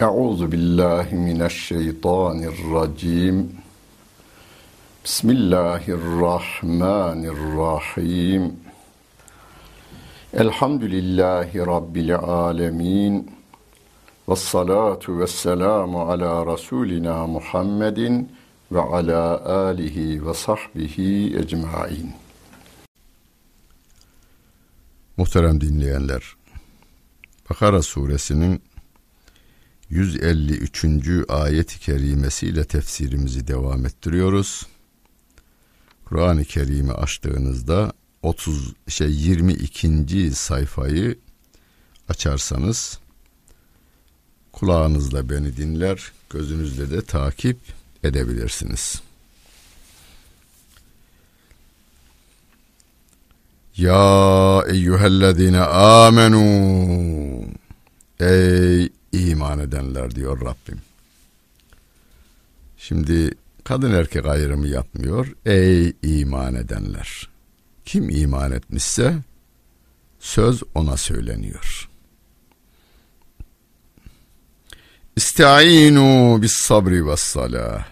Euzu billahi mineşşeytanirracim. Bismillahirrahmanirrahim. Elhamdülillahi Rabbil alemin. Ve salatu ve selamu ala Resulina Muhammedin ve ala alihi ve sahbihi ecmain. Muhterem dinleyenler, Bakara suresinin 153. ayet-i kerimesiyle tefsirimizi devam ettiriyoruz. Kur'an-ı Kerim'i açtığınızda 30 şey 22. sayfayı açarsanız kulağınızla beni dinler, gözünüzle de takip edebilirsiniz. Ya eyyühellezine amenu Ey iman edenler diyor Rabbim. Şimdi kadın erkek ayrımı yapmıyor. Ey iman edenler. Kim iman etmişse söz ona söyleniyor. İstainu bis sabri ve salah.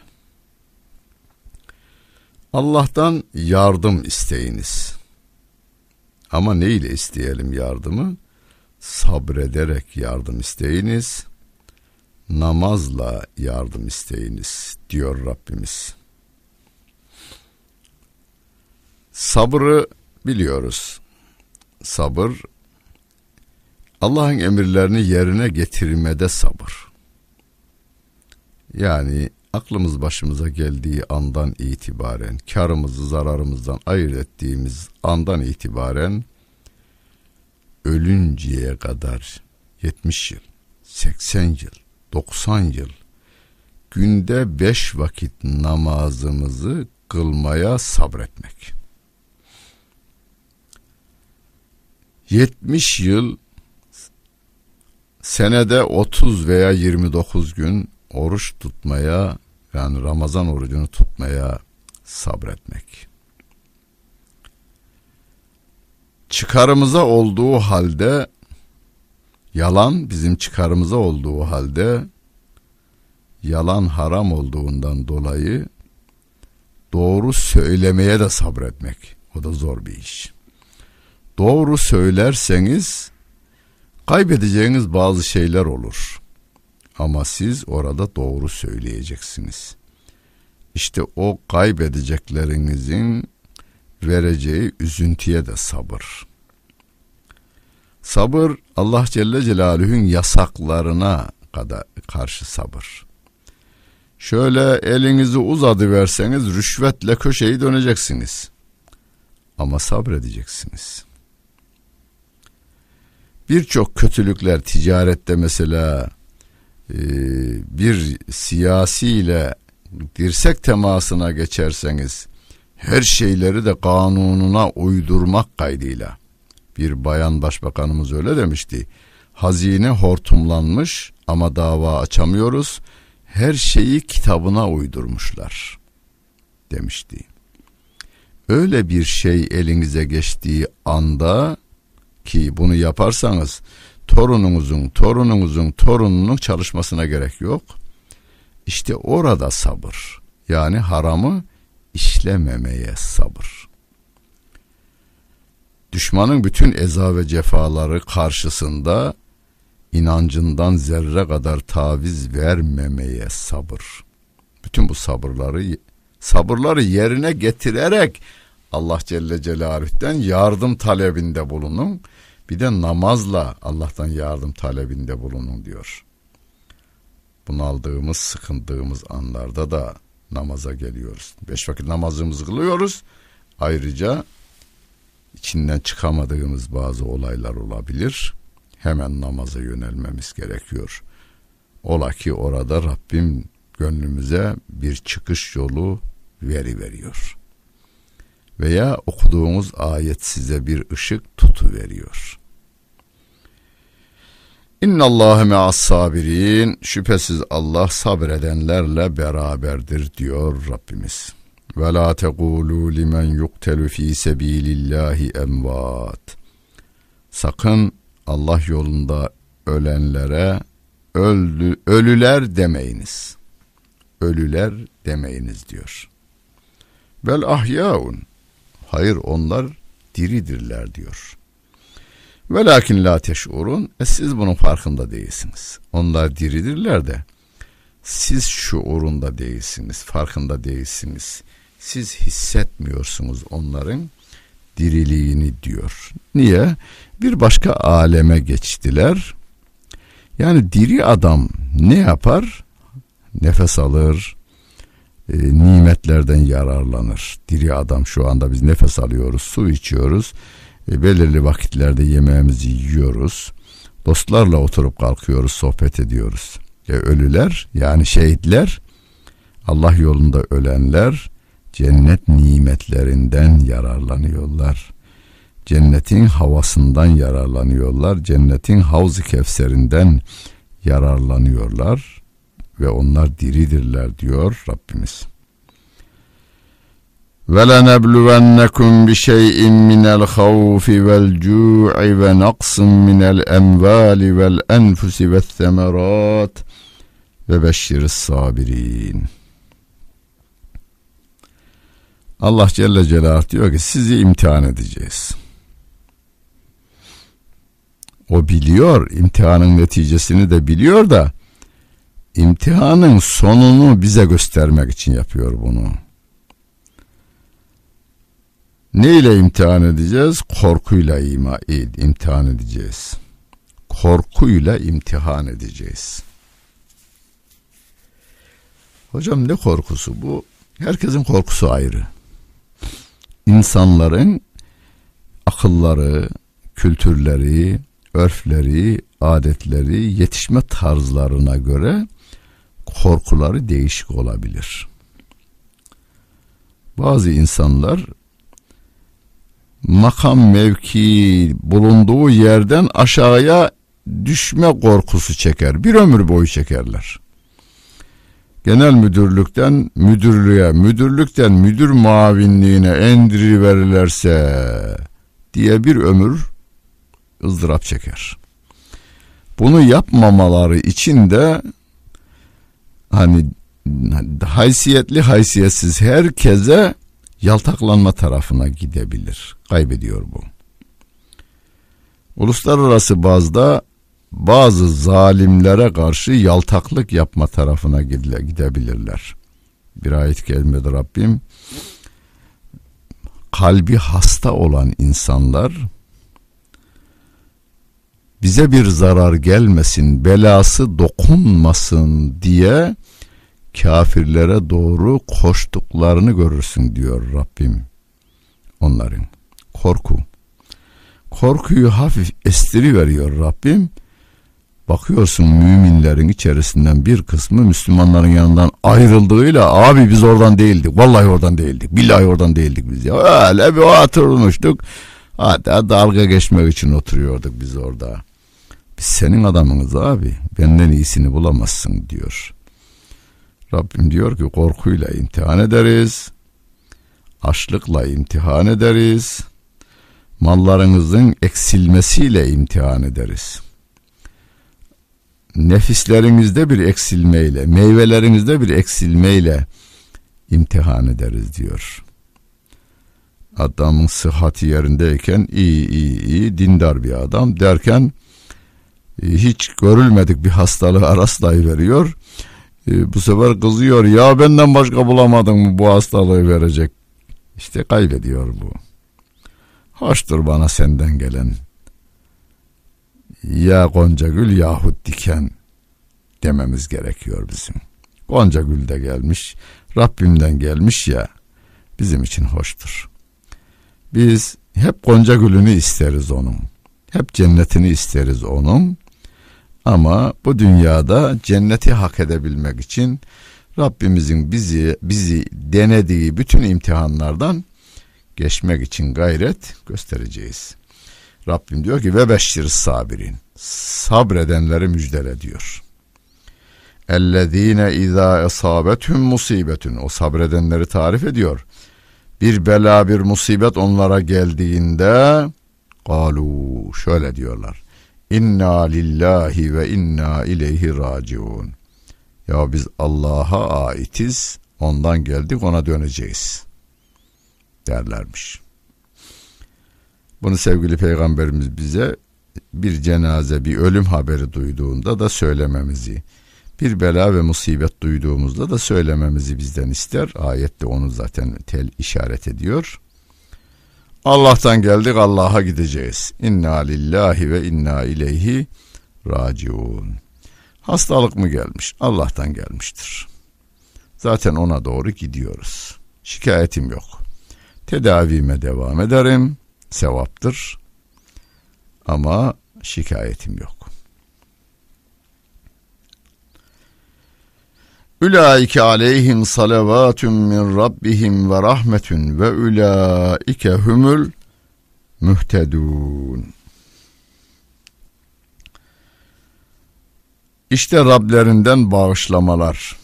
Allah'tan yardım isteyiniz. Ama ne ile isteyelim yardımı? Sabrederek yardım isteyiniz. Namazla yardım isteyiniz diyor Rabbimiz. Sabrı biliyoruz. Sabır Allah'ın emirlerini yerine getirmede sabır. Yani aklımız başımıza geldiği andan itibaren, karımızı zararımızdan ayırt ettiğimiz andan itibaren ölünceye kadar 70 yıl, 80 yıl, 90 yıl günde 5 vakit namazımızı kılmaya sabretmek. 70 yıl senede 30 veya 29 gün oruç tutmaya yani Ramazan orucunu tutmaya sabretmek. Çıkarımıza olduğu halde yalan bizim çıkarımıza olduğu halde yalan haram olduğundan dolayı doğru söylemeye de sabretmek. O da zor bir iş. Doğru söylerseniz kaybedeceğiniz bazı şeyler olur. Ama siz orada doğru söyleyeceksiniz. İşte o kaybedeceklerinizin vereceği üzüntüye de sabır. Sabır Allah Celle Celaluhu'nun yasaklarına kadar karşı sabır. Şöyle elinizi uzadı verseniz rüşvetle köşeyi döneceksiniz. Ama sabredeceksiniz. Birçok kötülükler ticarette mesela e, bir siyasiyle dirsek temasına geçerseniz her şeyleri de kanununa uydurmak kaydıyla bir bayan başbakanımız öyle demişti. Hazine hortumlanmış ama dava açamıyoruz. Her şeyi kitabına uydurmuşlar demişti. Öyle bir şey elinize geçtiği anda ki bunu yaparsanız torununuzun, torununuzun, torununun çalışmasına gerek yok. İşte orada sabır. Yani haramı işlememeye sabır. Düşmanın bütün eza ve cefaları karşısında inancından zerre kadar taviz vermemeye sabır. Bütün bu sabırları sabırları yerine getirerek Allah Celle Celaluhu'dan yardım talebinde bulunun. Bir de namazla Allah'tan yardım talebinde bulunun diyor. Bunaldığımız, sıkındığımız anlarda da namaza geliyoruz. Beş vakit namazımızı kılıyoruz. Ayrıca içinden çıkamadığımız bazı olaylar olabilir. Hemen namaza yönelmemiz gerekiyor. Ola ki orada Rabbim gönlümüze bir çıkış yolu veri veriyor. Veya okuduğumuz ayet size bir ışık tutu veriyor. İnna Allah me'as sabirin. Şüphesiz Allah sabredenlerle beraberdir diyor Rabbimiz. Ve la tekulu limen yuktelu fi sebilillahi emvat. Sakın Allah yolunda ölenlere öldü, ölüler demeyiniz. Ölüler demeyiniz diyor. Vel ahyaun. Hayır onlar diridirler diyor. Velakin la teş'urun. E siz bunun farkında değilsiniz. Onlar diridirler de siz şuurunda değilsiniz, farkında değilsiniz. Siz hissetmiyorsunuz onların diriliğini diyor. Niye? Bir başka aleme geçtiler. Yani diri adam ne yapar? Nefes alır, e, nimetlerden yararlanır. Diri adam şu anda biz nefes alıyoruz, su içiyoruz, e, belirli vakitlerde yemeğimizi yiyoruz. Dostlarla oturup kalkıyoruz, sohbet ediyoruz. E, ölüler yani şehitler, Allah yolunda ölenler cennet nimetlerinden yararlanıyorlar. Cennetin havasından yararlanıyorlar. Cennetin havz-ı kevserinden yararlanıyorlar ve onlar diridirler diyor Rabbimiz. وَلَنَبْلُوَنَّكُمْ بِشَيْءٍ مِنَ الْخَوْفِ وَالْجُوعِ وَنَقْصٍ مِنَ الْأَمْوَالِ وَالْأَنْفُسِ وَالثَّمَرَاتِ وَبَشِّرِ الصَّابِرِينَ Allah Celle Celaluhu diyor ki sizi imtihan edeceğiz. O biliyor, imtihanın neticesini de biliyor da imtihanın sonunu bize göstermek için yapıyor bunu. Ne ile imtihan edeceğiz? Korkuyla ima, imtihan edeceğiz. Korkuyla imtihan edeceğiz. Hocam ne korkusu bu? Herkesin korkusu ayrı. İnsanların akılları, kültürleri, örfleri, adetleri, yetişme tarzlarına göre korkuları değişik olabilir. Bazı insanlar makam mevki bulunduğu yerden aşağıya düşme korkusu çeker. Bir ömür boyu çekerler. Genel müdürlükten müdürlüğe, müdürlükten müdür muavinliğine endiriverirlerse diye bir ömür ızdırap çeker. Bunu yapmamaları için de hani haysiyetli haysiyetsiz herkese yaltaklanma tarafına gidebilir. Kaybediyor bu. Uluslararası bazda bazı zalimlere karşı yaltaklık yapma tarafına gidebilirler. Bir ayet gelmedi Rabbim. Kalbi hasta olan insanlar bize bir zarar gelmesin, belası dokunmasın diye kafirlere doğru koştuklarını görürsün diyor Rabbim onların. Korku. Korkuyu hafif estiri veriyor Rabbim. Bakıyorsun müminlerin içerisinden bir kısmı Müslümanların yanından ayrıldığıyla abi biz oradan değildik. Vallahi oradan değildik. Billahi oradan değildik biz ya. Öyle bir oturmuştuk. Hatta dalga geçmek için oturuyorduk biz orada. Biz senin adamınız abi. Benden iyisini bulamazsın diyor. Rabbim diyor ki korkuyla imtihan ederiz. Açlıkla imtihan ederiz. Mallarınızın eksilmesiyle imtihan ederiz. Nefislerinizde bir eksilmeyle, meyvelerinizde bir eksilmeyle imtihan ederiz diyor. Adamın sıhhati yerindeyken iyi iyi iyi dindar bir adam derken e, hiç görülmedik bir hastalığı rastlayıveriyor. veriyor e, bu sefer kızıyor ya benden başka bulamadın mı bu hastalığı verecek. İşte kaybediyor bu. Hoştur bana senden gelen. Ya Gonca Gül yahut diken dememiz gerekiyor bizim. Gonca Gül de gelmiş, Rabbimden gelmiş ya bizim için hoştur. Biz hep Gonca Gül'ünü isteriz onun. Hep cennetini isteriz onun. Ama bu dünyada cenneti hak edebilmek için Rabbimizin bizi bizi denediği bütün imtihanlardan geçmek için gayret göstereceğiz. Rabbim diyor ki ve beşşir sabirin. Sabredenleri müjdele diyor. Ellezine izâ esâbethum musibetun. O sabredenleri tarif ediyor. Bir bela bir musibet onlara geldiğinde galu şöyle diyorlar. İnna lillahi ve inna ileyhi raciun. Ya biz Allah'a aitiz, ondan geldik ona döneceğiz derlermiş. Bunu sevgili peygamberimiz bize bir cenaze, bir ölüm haberi duyduğunda da söylememizi, bir bela ve musibet duyduğumuzda da söylememizi bizden ister. Ayet de onu zaten tel işaret ediyor. Allah'tan geldik Allah'a gideceğiz. İnna lillahi ve inna ileyhi raciun. Hastalık mı gelmiş? Allah'tan gelmiştir. Zaten ona doğru gidiyoruz. Şikayetim yok. Tedavime devam ederim. Sevaptır. Ama şikayetim yok. Ulaike aleyhim salavatun min rabbihim ve rahmetun ve ulaike humul muhtedun. İşte Rablerinden bağışlamalar.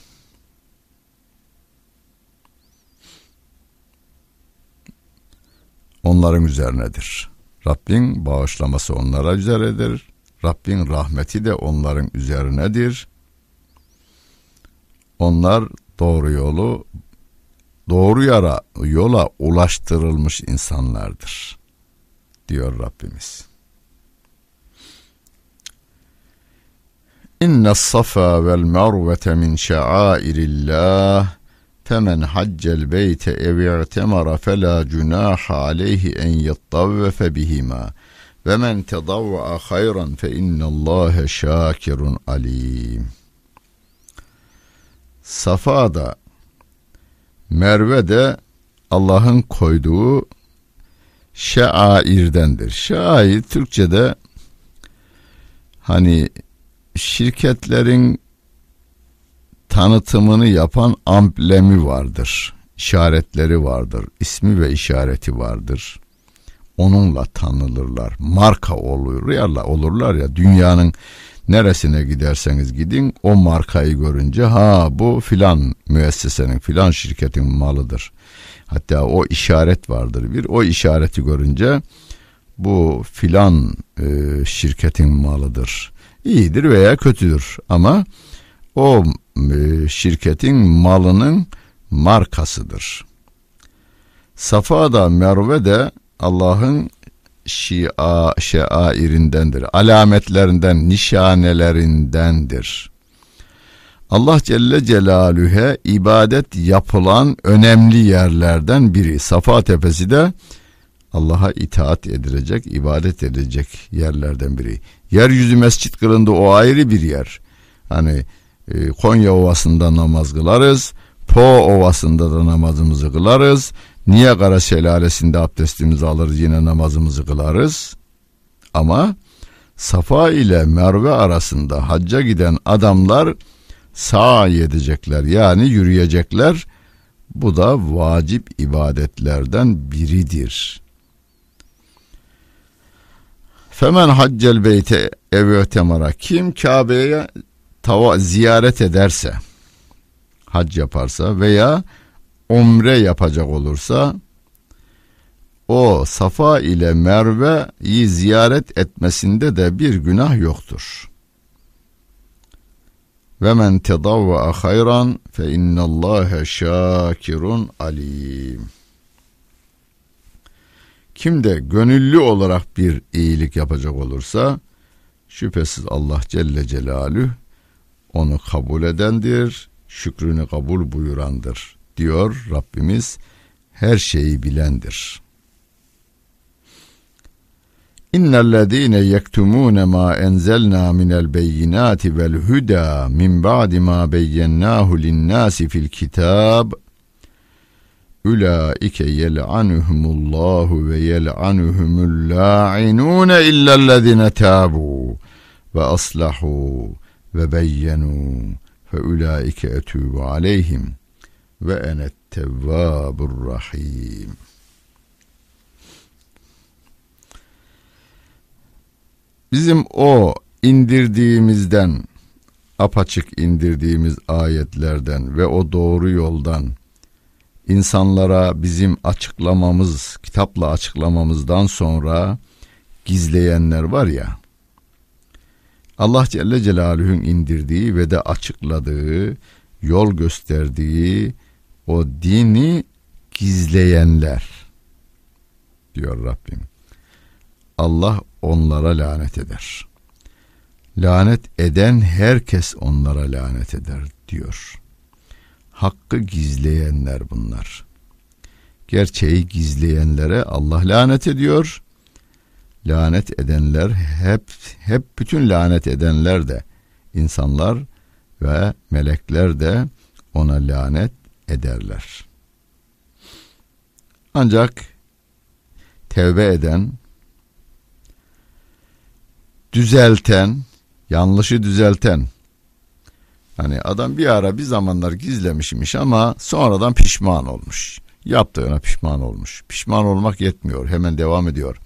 Onların üzerinedir. Rabbin bağışlaması onlara üzeredir. Rabbin rahmeti de onların üzerinedir. Onlar doğru yolu doğru yara yola ulaştırılmış insanlardır diyor Rabbimiz. İnne safa vel mervete min şa'airillah femen haccel beyte ev i'temara fela cunaha aleyhi en yettavvefe bihima ve men tedavva hayran fe innallâhe şakirun alim.'' Safa da Merve de Allah'ın koyduğu şairdendir. Şair Türkçe'de hani şirketlerin tanıtımını yapan amblemi vardır. işaretleri vardır. ismi ve işareti vardır. Onunla tanılırlar. Marka olur ya olurlar ya dünyanın Neresine giderseniz gidin o markayı görünce ha bu filan müessesenin filan şirketin malıdır. Hatta o işaret vardır bir o işareti görünce bu filan e, şirketin malıdır. İyidir veya kötüdür ama o şirketin malının markasıdır. Safa da Merve de Allah'ın şia şairindendir. Alametlerinden, nişanelerindendir. Allah Celle Celaluhu'ya ibadet yapılan önemli yerlerden biri. Safa Tepesi de Allah'a itaat edilecek, ibadet edilecek yerlerden biri. Yeryüzü mescit kılındı o ayrı bir yer. Hani e, Konya Ovası'nda namaz kılarız, Po Ovası'nda da namazımızı kılarız. Niagara şelalesinde abdestimizi alırız yine namazımızı kılarız. Ama Safa ile Merve arasında hacca giden adamlar sağ edecekler yani yürüyecekler. Bu da vacip ibadetlerden biridir. Femen haccel beyte ev temara kim Kabe'ye tava ziyaret ederse hac yaparsa veya umre yapacak olursa o Safa ile Merve'yi ziyaret etmesinde de bir günah yoktur. Ve men tedavva hayran fe innallâhe şakirun alim. Kim de gönüllü olarak bir iyilik yapacak olursa şüphesiz Allah Celle Celaluhu onu kabul edendir, şükrünü kabul buyurandır diyor Rabbimiz her şeyi bilendir. İnnellezîne yektumûne mâ enzelnâ minel beyinâti vel hudâ min ba'di mâ beyyennâhu linnâsi fil kitâb Ulaike yel'anuhumullahu ve yel'anuhumul la'inun illellezine tabu ve aslahu ve beyyenu fe ulaike etûbu aleyhim ve enet tevvabur rahim. Bizim o indirdiğimizden apaçık indirdiğimiz ayetlerden ve o doğru yoldan insanlara bizim açıklamamız, kitapla açıklamamızdan sonra gizleyenler var ya, Allah Celle Celaluhu'nun indirdiği ve de açıkladığı, yol gösterdiği o dini gizleyenler diyor Rabbim. Allah onlara lanet eder. Lanet eden herkes onlara lanet eder diyor. Hakkı gizleyenler bunlar. Gerçeği gizleyenlere Allah lanet ediyor. Lanet edenler hep hep bütün lanet edenler de insanlar ve melekler de ona lanet ederler. Ancak tevbe eden, düzelten, yanlışı düzelten, hani adam bir ara bir zamanlar gizlemişmiş ama sonradan pişman olmuş. Yaptığına pişman olmuş. Pişman olmak yetmiyor. Hemen devam ediyor.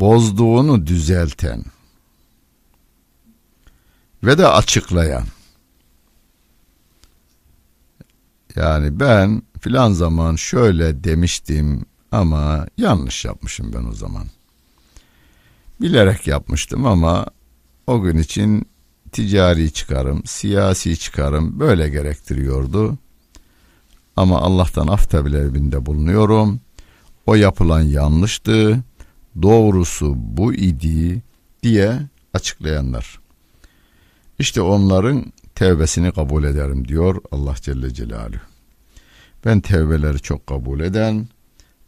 Bozduğunu düzelten ve de açıklayan. Yani ben filan zaman şöyle demiştim ama yanlış yapmışım ben o zaman. Bilerek yapmıştım ama o gün için ticari çıkarım, siyasi çıkarım böyle gerektiriyordu. Ama Allah'tan af talebinde bulunuyorum. O yapılan yanlıştı. Doğrusu bu idi diye açıklayanlar. İşte onların tevbesini kabul ederim diyor Allah Celle Celaluhu. Ben tevbeleri çok kabul eden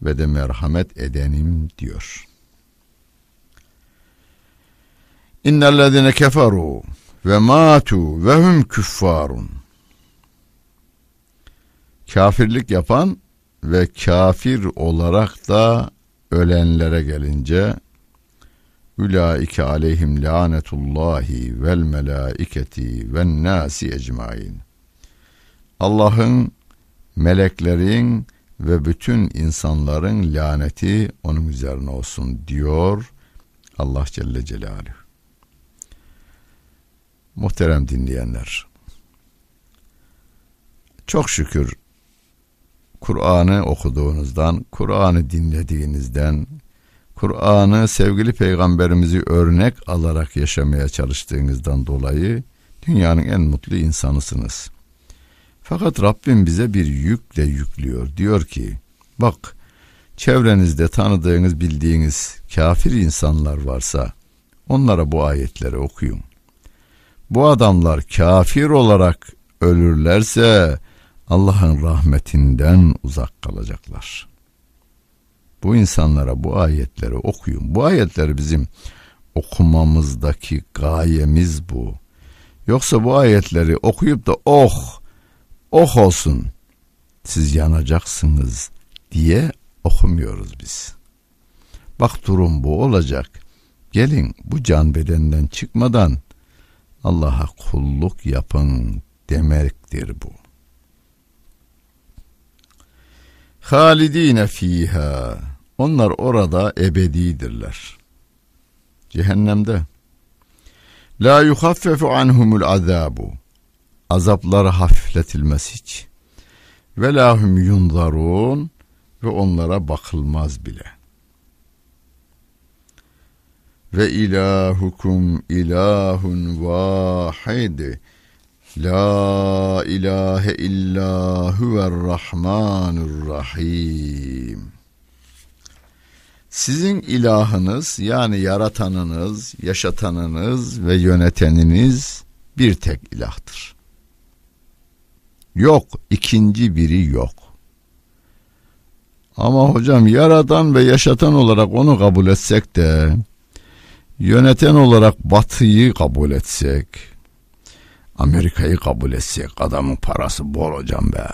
ve de merhamet edenim diyor. İnnellezine keferu ve matu ve hum küffarun. Kafirlik yapan ve kafir olarak da ölenlere gelince Ulaike aleyhim lanetullahi vel melaiketi ven nasi ecmain. Allah'ın, meleklerin ve bütün insanların laneti onun üzerine olsun diyor Allah Celle Celaluhu. Muhterem dinleyenler. Çok şükür Kur'an'ı okuduğunuzdan, Kur'an'ı dinlediğinizden, Kur'an'ı sevgili peygamberimizi örnek alarak yaşamaya çalıştığınızdan dolayı dünyanın en mutlu insanısınız. Fakat Rabbim bize bir yükle yüklüyor. Diyor ki bak çevrenizde tanıdığınız bildiğiniz kafir insanlar varsa onlara bu ayetleri okuyun. Bu adamlar kafir olarak ölürlerse Allah'ın rahmetinden uzak kalacaklar. Bu insanlara bu ayetleri okuyun. Bu ayetleri bizim okumamızdaki gayemiz bu. Yoksa bu ayetleri okuyup da oh oh olsun siz yanacaksınız diye okumuyoruz biz. Bak durum bu olacak. Gelin bu can bedenden çıkmadan Allah'a kulluk yapın demektir bu. Halidine fiha. Onlar orada ebedidirler. Cehennemde. La yuhaffefu anhumul azabu. Azapları hafifletilmez hiç. Ve lahum yunzarun ve onlara bakılmaz bile. Ve ilahukum ilahun vahid. La ilahe illa huver rahmanur rahim. Sizin ilahınız yani yaratanınız, yaşatanınız ve yöneteniniz bir tek ilahtır. Yok, ikinci biri yok. Ama hocam yaradan ve yaşatan olarak onu kabul etsek de yöneten olarak batıyı kabul etsek Amerika'yı kabul etsek adamın parası bol hocam be.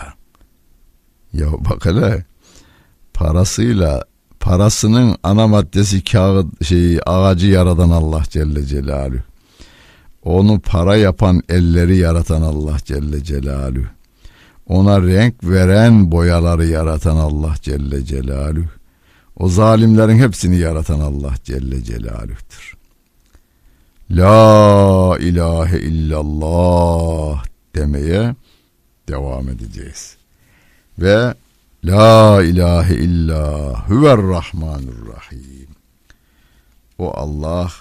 Ya bak hele parasıyla parasının ana maddesi kağıt şey ağacı yaradan Allah Celle Celaluhu. Onu para yapan elleri yaratan Allah Celle Celaluhu. Ona renk veren boyaları yaratan Allah Celle Celaluhu. O zalimlerin hepsini yaratan Allah Celle Celaluh'tür. La ilahe illallah demeye devam edeceğiz. Ve La ilahe illa huver rahmanur rahim. O Allah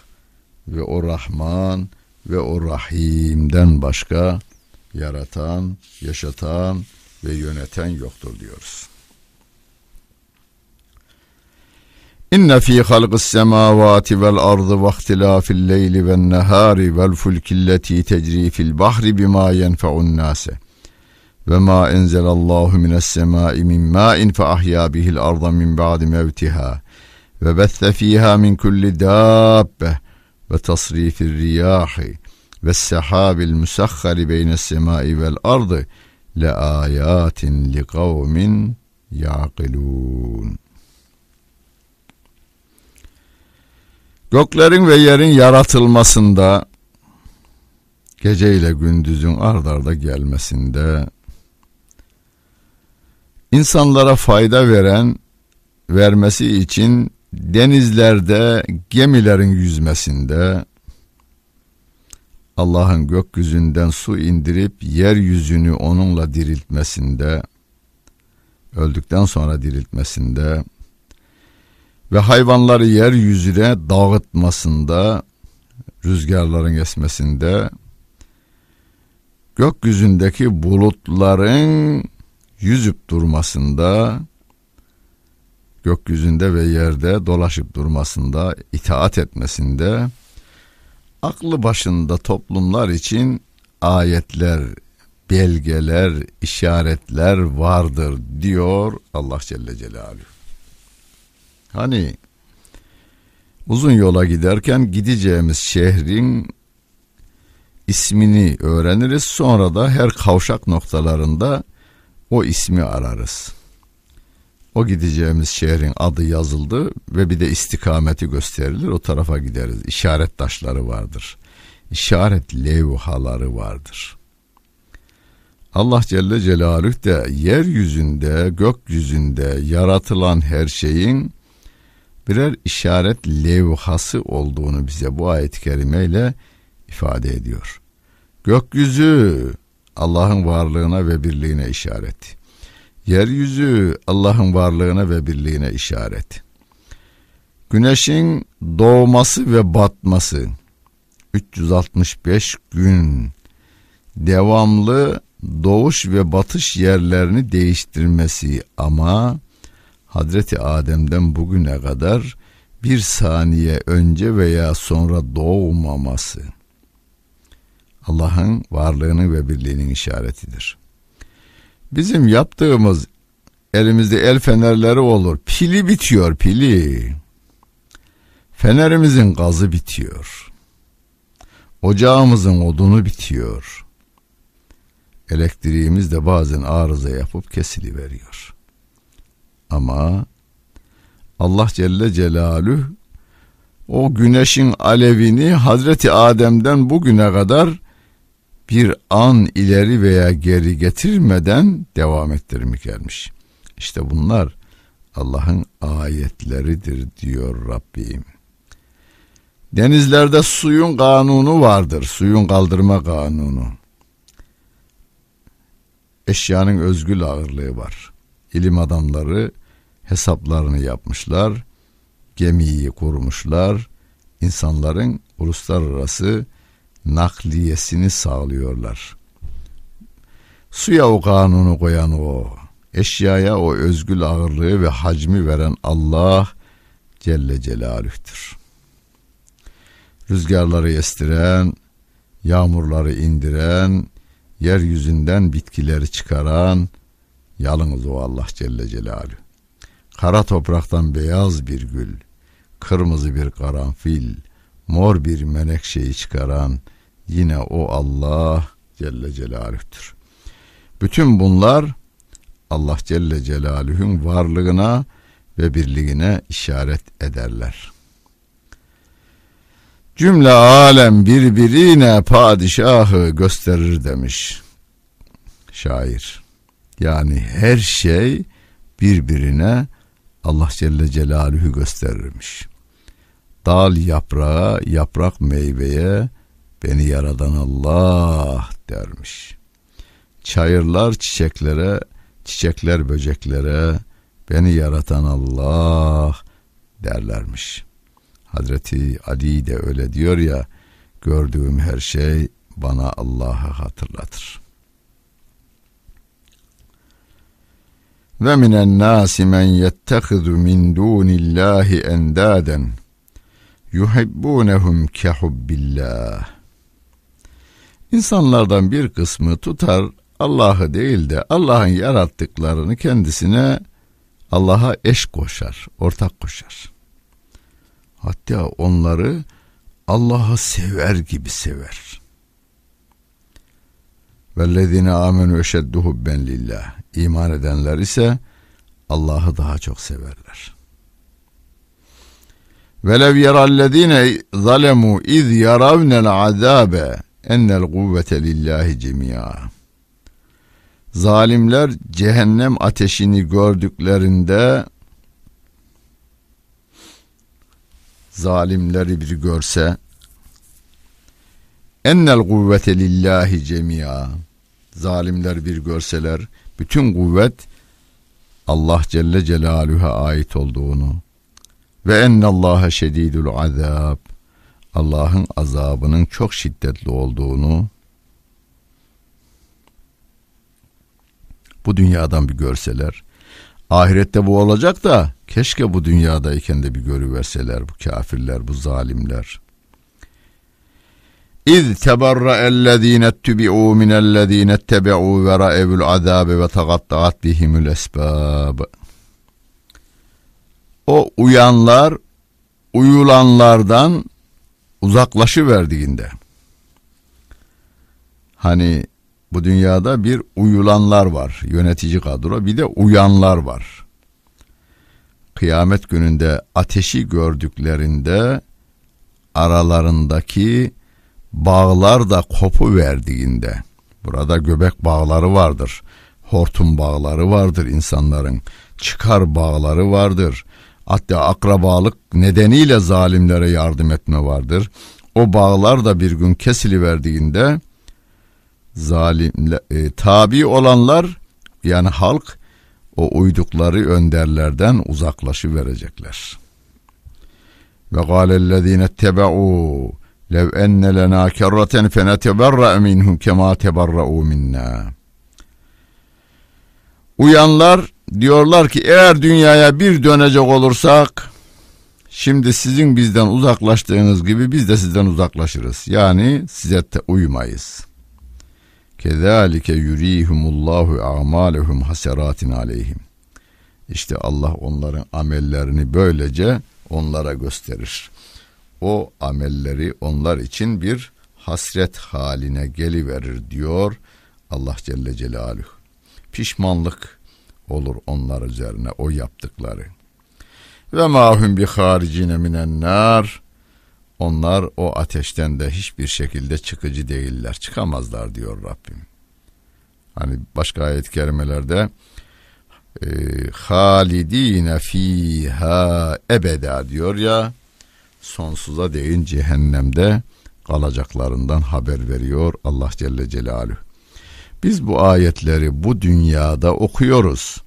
ve o Rahman ve o Rahim'den başka yaratan, yaşatan ve yöneten yoktur diyoruz. إن في خلق السماوات والأرض واختلاف الليل والنهار والفلك التي تجري في البحر بما ينفع الناس وما أنزل الله من السماء من ماء فأحيا به الأرض من بعد موتها وبث فيها من كل دابة وتصريف الرياح والسحاب المسخر بين السماء والأرض لآيات لقوم يعقلون. Göklerin ve yerin yaratılmasında, gece ile gündüzün ardarda gelmesinde, insanlara fayda veren, vermesi için denizlerde gemilerin yüzmesinde, Allah'ın gökyüzünden su indirip yeryüzünü onunla diriltmesinde, öldükten sonra diriltmesinde, ve hayvanları yeryüzüne dağıtmasında, rüzgarların esmesinde, gökyüzündeki bulutların yüzüp durmasında, gökyüzünde ve yerde dolaşıp durmasında, itaat etmesinde, aklı başında toplumlar için ayetler, belgeler, işaretler vardır diyor Allah Celle Celaluhu. Hani uzun yola giderken gideceğimiz şehrin ismini öğreniriz. Sonra da her kavşak noktalarında o ismi ararız. O gideceğimiz şehrin adı yazıldı ve bir de istikameti gösterilir. O tarafa gideriz. İşaret taşları vardır. İşaret levhaları vardır. Allah Celle Celaluhu de yeryüzünde, gökyüzünde yaratılan her şeyin birer işaret levhası olduğunu bize bu ayet-i kerimeyle ifade ediyor. Gökyüzü Allah'ın varlığına ve birliğine işaret. Yeryüzü Allah'ın varlığına ve birliğine işaret. Güneşin doğması ve batması 365 gün devamlı doğuş ve batış yerlerini değiştirmesi ama Hazreti Adem'den bugüne kadar bir saniye önce veya sonra doğmaması Allah'ın varlığının ve birliğinin işaretidir. Bizim yaptığımız elimizde el fenerleri olur. Pili bitiyor pili. Fenerimizin gazı bitiyor. Ocağımızın odunu bitiyor. Elektriğimiz de bazen arıza yapıp kesiliveriyor. Ama Allah Celle Celaluhu o güneşin alevini Hazreti Adem'den bugüne kadar bir an ileri veya geri getirmeden devam ettirmiş gelmiş. İşte bunlar Allah'ın ayetleridir diyor Rabbim. Denizlerde suyun kanunu vardır. Suyun kaldırma kanunu. Eşyanın özgül ağırlığı var. İlim adamları hesaplarını yapmışlar. Gemiyi kurmuşlar. insanların uluslararası nakliyesini sağlıyorlar. Suya o kanunu koyan o, eşyaya o özgül ağırlığı ve hacmi veren Allah Celle Celaluh'tür. Rüzgarları estiren, yağmurları indiren, yeryüzünden bitkileri çıkaran, yalnız o Allah Celle Celaluhu. Kara topraktan beyaz bir gül, kırmızı bir karanfil, mor bir menekşeyi çıkaran yine o Allah Celle Celaluh'tür. Bütün bunlar Allah Celle Celaluhu'nun varlığına ve birliğine işaret ederler. Cümle alem birbirine padişahı gösterir demiş şair. Yani her şey birbirine Allah Celle Celaluhu gösterirmiş. Dal yaprağa, yaprak meyveye beni yaradan Allah dermiş. Çayırlar çiçeklere, çiçekler böceklere beni yaratan Allah derlermiş. Hazreti Ali de öyle diyor ya gördüğüm her şey bana Allah'ı hatırlatır. Ve minen nasi men yettehizu min dunillahi endaden yuhibbunehum kehubbillah. İnsanlardan bir kısmı tutar Allah'ı değil de Allah'ın yarattıklarını kendisine Allah'a eş koşar, ortak koşar. Hatta onları Allah'ı sever gibi sever. Vellezine amenu eşeddu hubben lillah. İman edenler ise Allah'ı daha çok severler. Velev yerallezine zalemu iz yaravnel azabe ennel kuvvete lillahi cemi'a. Zalimler cehennem ateşini gördüklerinde zalimleri bir görse ennel kuvvete lillahi cemi'a zalimler bir görseler bütün kuvvet Allah Celle Celaluhu'ya ait olduğunu ve ennallaha şedidul azab Allah'ın azabının çok şiddetli olduğunu bu dünyadan bir görseler ahirette bu olacak da keşke bu dünyadayken de bir görüverseler bu kafirler bu zalimler İz teberra ellezine tübi'u minellezine tebe'u ve ra'evul azabe ve tagattaat bihimul esbab. O uyanlar uyulanlardan uzaklaşı verdiğinde hani bu dünyada bir uyulanlar var yönetici kadro bir de uyanlar var kıyamet gününde ateşi gördüklerinde aralarındaki bağlar da kopu verdiğinde burada göbek bağları vardır hortum bağları vardır insanların çıkar bağları vardır hatta akrabalık nedeniyle zalimlere yardım etme vardır o bağlar da bir gün kesiliverdiğinde zalimle e, tabi olanlar yani halk o uydukları önderlerden uzaklaşı verecekler. Ve gâlellezîne teba'û lev enne lena kerraten feneteberra minhum kema teberra'u minna. Uyanlar diyorlar ki eğer dünyaya bir dönecek olursak şimdi sizin bizden uzaklaştığınız gibi biz de sizden uzaklaşırız. Yani size de uymayız. Kezalike yurihumullahu a'malehum haseratin aleyhim. İşte Allah onların amellerini böylece onlara gösterir. O amelleri onlar için bir hasret haline geliverir diyor Allah Celle Celaluhu. Pişmanlık olur onlar üzerine o yaptıkları. Ve mahum bi haricine minen. Onlar o ateşten de hiçbir şekilde çıkıcı değiller. Çıkamazlar diyor Rabbim. Hani başka ayet-i kerimelerde e, halidine fiha ebeda diyor ya sonsuza değin cehennemde kalacaklarından haber veriyor Allah Celle Celaluhu. Biz bu ayetleri bu dünyada okuyoruz.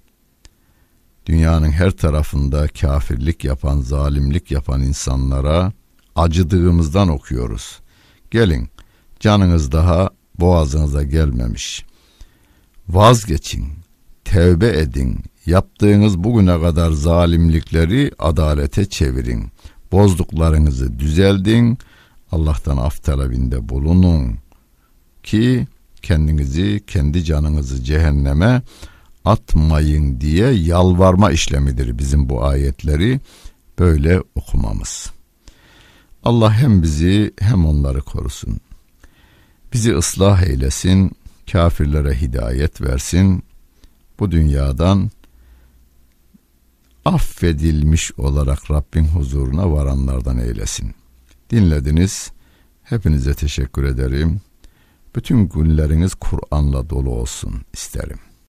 Dünyanın her tarafında kafirlik yapan, zalimlik yapan insanlara acıdığımızdan okuyoruz. Gelin canınız daha boğazınıza gelmemiş. Vazgeçin, tevbe edin. Yaptığınız bugüne kadar zalimlikleri adalete çevirin. Bozduklarınızı düzeldin. Allah'tan af talebinde bulunun ki kendinizi, kendi canınızı cehenneme atmayın diye yalvarma işlemidir bizim bu ayetleri böyle okumamız. Allah hem bizi hem onları korusun. Bizi ıslah eylesin, kafirlere hidayet versin. Bu dünyadan affedilmiş olarak Rabbin huzuruna varanlardan eylesin. Dinlediniz. Hepinize teşekkür ederim. Bütün günleriniz Kur'an'la dolu olsun isterim.